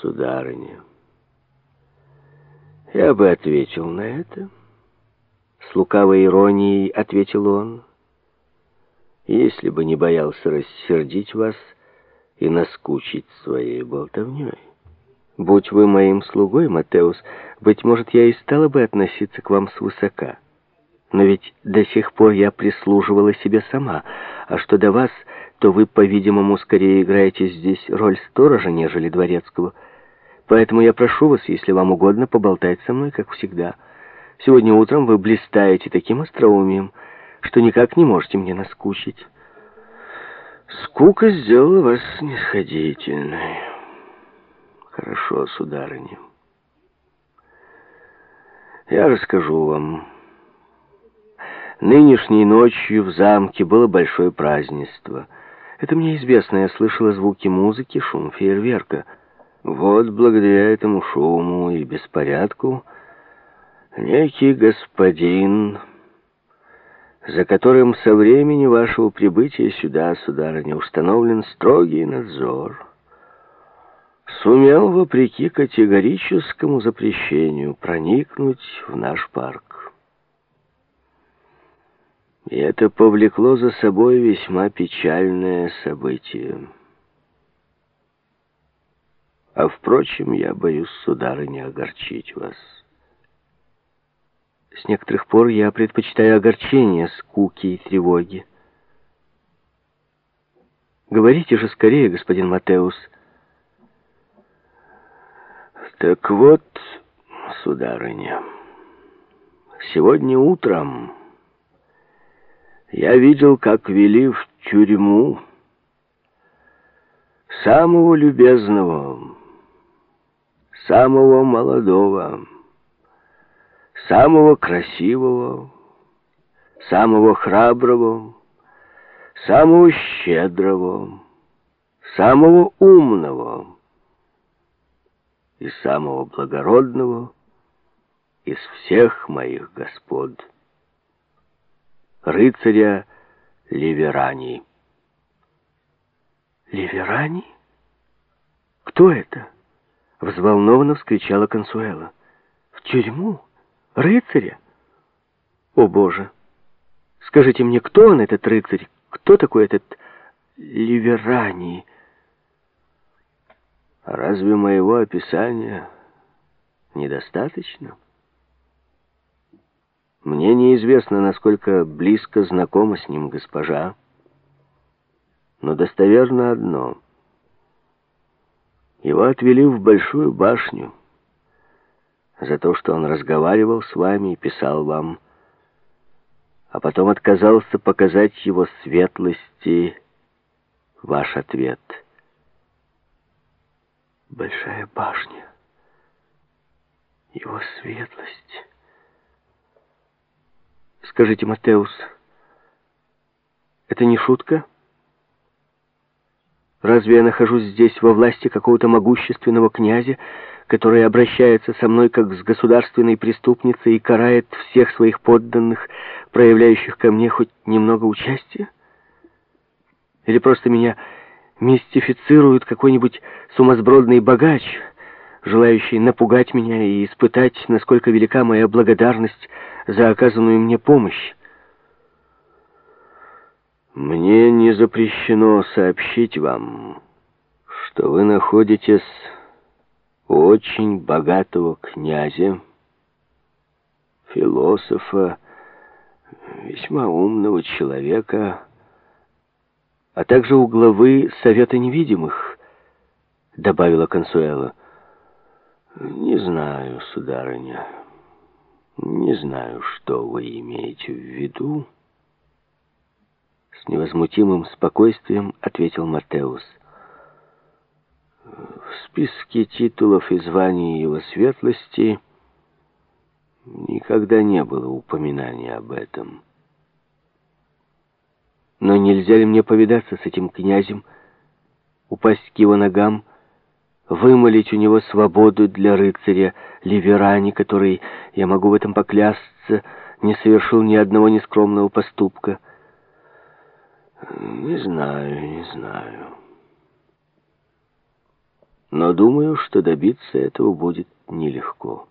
сударыня, я бы ответил на это. С лукавой иронией ответил он. Если бы не боялся рассердить вас и наскучить своей болтовней. Будь вы моим слугой, Матеус, быть может, я и стала бы относиться к вам свысока. Но ведь до сих пор я прислуживала себе сама, а что до вас, то вы, по-видимому, скорее играете здесь роль сторожа, нежели дворецкого. Поэтому я прошу вас, если вам угодно, поболтать со мной, как всегда. Сегодня утром вы блистаете таким остроумием, что никак не можете мне наскучить. Скука сделала вас снисходительной. Хорошо, сударыня. Я расскажу вам. Нынешней ночью в замке было большое празднество. Это мне известно, я слышала звуки музыки, шум фейерверка. Вот благодаря этому шуму и беспорядку некий господин за которым со времени вашего прибытия сюда, сударыня, установлен строгий надзор, сумел, вопреки категорическому запрещению, проникнуть в наш парк. И это повлекло за собой весьма печальное событие. А, впрочем, я боюсь, сударыня, огорчить вас. С некоторых пор я предпочитаю огорчение, скуки и тревоги. Говорите же скорее, господин Матеус. Так вот, сударыня, сегодня утром я видел, как вели в тюрьму самого любезного, самого молодого, самого красивого, самого храброго, самого щедрого, самого умного и самого благородного из всех моих господ, рыцаря Ливерани. Ливерани? Кто это? Взволнованно вскричала Консуэла. В тюрьму? Рыцаря? О, Боже! Скажите мне, кто он, этот рыцарь? Кто такой этот Ливерани? Разве моего описания недостаточно? Мне неизвестно, насколько близко знакома с ним госпожа, но достоверно одно. Его отвели в большую башню, за то, что он разговаривал с вами и писал вам, а потом отказался показать его светлости ваш ответ. Большая башня, его светлость. Скажите, Матеус, это не шутка? Разве я нахожусь здесь во власти какого-то могущественного князя, который обращается со мной как с государственной преступницей и карает всех своих подданных, проявляющих ко мне хоть немного участия? Или просто меня мистифицирует какой-нибудь сумасбродный богач, желающий напугать меня и испытать, насколько велика моя благодарность за оказанную мне помощь? Мне не запрещено сообщить вам, что вы находитесь очень богатого князя, философа, весьма умного человека, а также у главы Совета Невидимых, добавила Консуэла. Не знаю, сударыня, не знаю, что вы имеете в виду. С невозмутимым спокойствием ответил Матеус. В списке титулов и званий его светлости никогда не было упоминания об этом. Но нельзя ли мне повидаться с этим князем, упасть к его ногам, вымолить у него свободу для рыцаря Ливерани, который, я могу в этом поклясться, не совершил ни одного нескромного поступка? Не знаю, не знаю. Но думаю, что добиться этого будет нелегко.